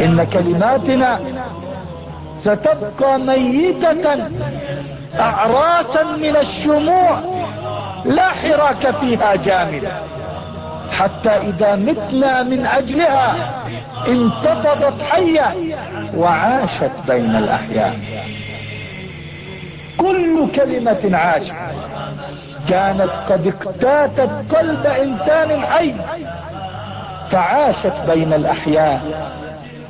إن كلماتنا ستبقى ميتة أعراسا من الشموع لا حراك فيها جامد. حتى إذا متنا من أجلها انتفضت حية وعاشت بين الأحياء. كل كلمة عاشت كانت قد اقتاتت قلب إنسان حي فعاشت بين الأحياء.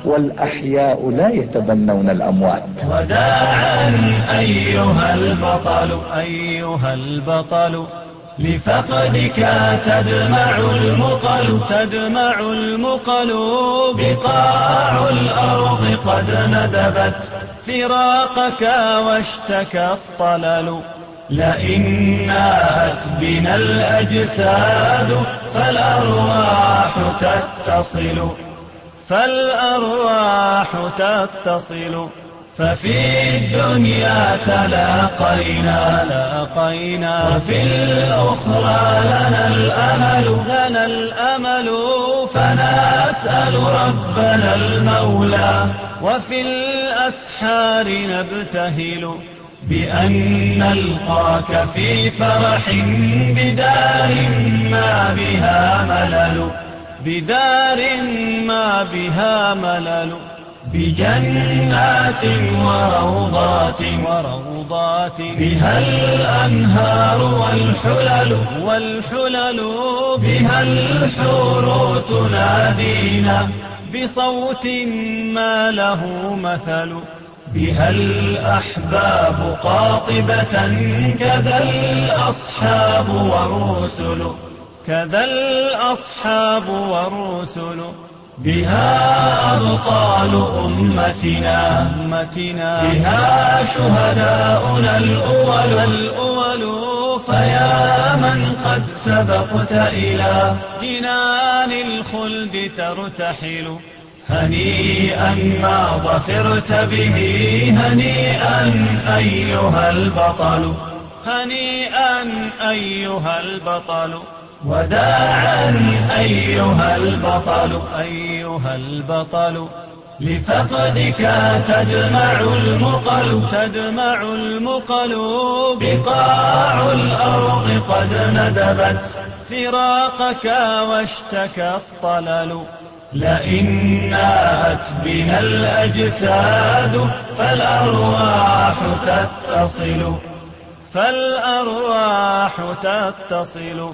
والأحياء لا يتبنون الأموات. وداعا أيها البطل أيها البطل لفقدك تدمع المقل تدمع المقل. بقاع الأرض قد ندبت فراقك واشتكى الطلل. لئن ناءت بنا الأجساد فالأرواح تتصل. فالأرواح تتصل ففي الدنيا تلاقينا تلاقينا. وفي الأخرى لنا الأمل لنا الأمل. فنسأل ربنا المولى. وفي الأسحار نبتهل بأن نلقاك في فرح بدار ما بها ملل. بدار ما بها ملل بجنات وروضات وروضات بها الأنهار والحلل والحلل بها الحور تنادينا بصوت ما له مثل بها الأحباب قاطبة كذا الأصحاب والرسل كذا الأصحاب والرسل بها أبطال أمتنا. أمتنا. بها شهداؤنا الأول. الأول. فيا من قد سبقت إلى جنان الخلد ترتحل. هنيئا ما ظفرت به. هنيئا أيها البطل. هنيئا أيها البطل. وداعا أيها البطل أيها البطل لفقدك تدمع المقل تدمع المقل. بقاع الأرض قد ندبت فراقك واشتكى الطلل. لئن ناءت بنا الأجساد فالأرواح تتصل فالأرواح تتصل.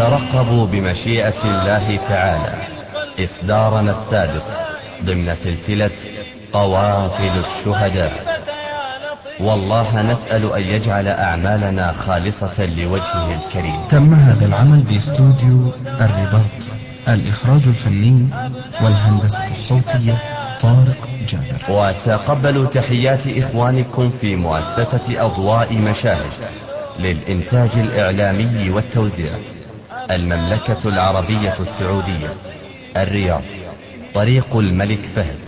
وترقبوا بمشيئة الله تعالى. إصدارنا السادس ضمن سلسلة قوافل الشهداء. والله نسأل أن يجعل أعمالنا خالصة لوجهه الكريم. تم هذا العمل باستوديو الرباط الإخراج الفني والهندسة الصوتية طارق جابر. وتقبلوا تحيات إخوانكم في مؤسسة أضواء مشاهد للإنتاج الإعلامي والتوزيع. المملكة العربية السعودية الرياض طريق الملك فهد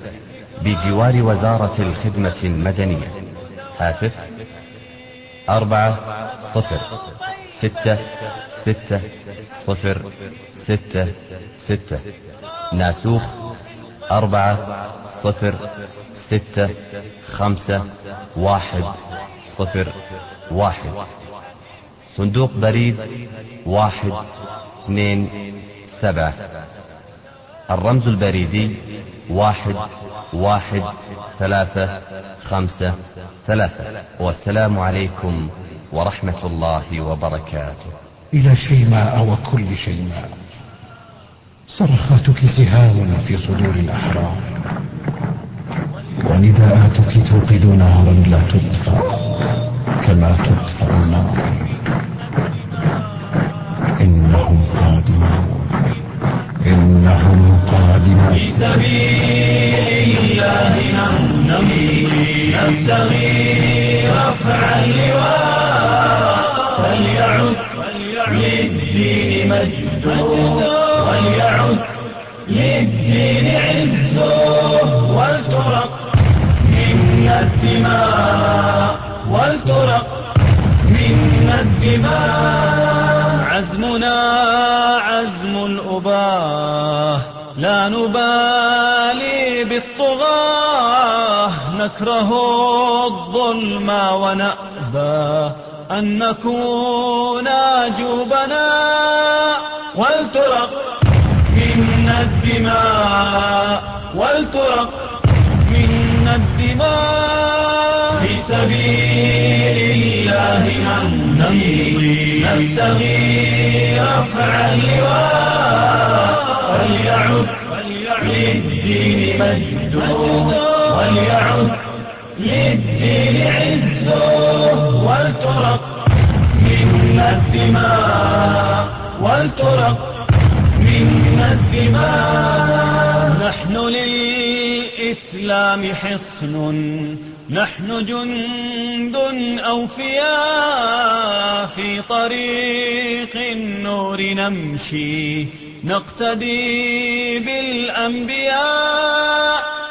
بجوار وزارة الخدمة المدنية. هاتف أربعة صفر ستة ستة صفر ستة ستة. ناسوخ أربعة صفر ستة خمسة واحد صفر واحد. صندوق بريد واحد اثنين سبعة. الرمز البريدي واحد واحد ثلاثة خمسة ثلاثة. والسلام عليكم ورحمة الله وبركاته. إلى شيماء وكل شيماء صرخاتك سهام في صدور الأحرار. ونداءاتك توقد نارا لا تطفأ كما تطفأ النار. إنهم قادمون. إنهم قادمون. في سبيل الله نمضي نبتغي رفع اللواء. فليعد للدين مجد وليعد للدين عز ولترق منا الدماء ولترق منا الدماء عزمنا عزم الأباه لا نبالي بالطغاة نكره الظلم ونأبى أن نكون جوبنا ولترق منا الدماء ولترق منا الدماء. في سبيل الله نمضي نبتغي رفع اللواء فليعد للدين مجد وليعد للدين عز ولترق منا الدماء ولترق منا الدماء نحن للإسلام حصن نحن جند أوفياء في طريق النور نمشي نقتدي بالأنبياء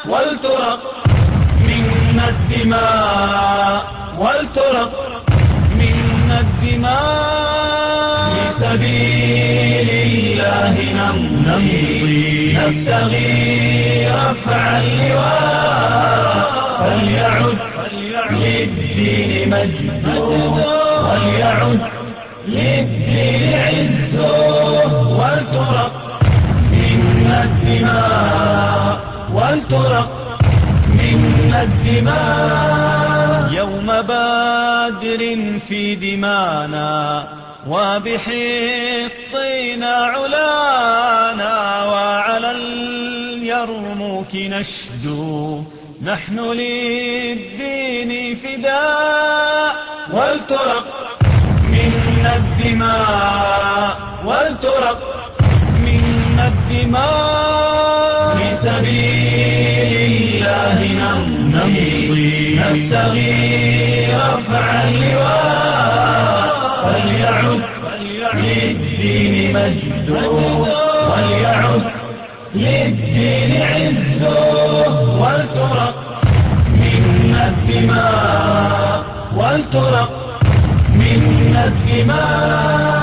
ولترق منا الدماء ولترق منا الدماء في سبيل الله نمضي. نبتغي رفع اللواء فليعد للدين مجد وليعد للدين عز ولترق منا الدماء ولترق منا الدماء. يوم بدر في دمانا وبحطنا علانا. نشدو نحن للدين فداء. ولترق منا الدماء. ولترق منا الدماء. في سبيل الله نمضي. نبتغي رفع اللواء. فليعد للدين مجد وليعد للدين عز ولترق منا الدماء ولترق منا الدماء.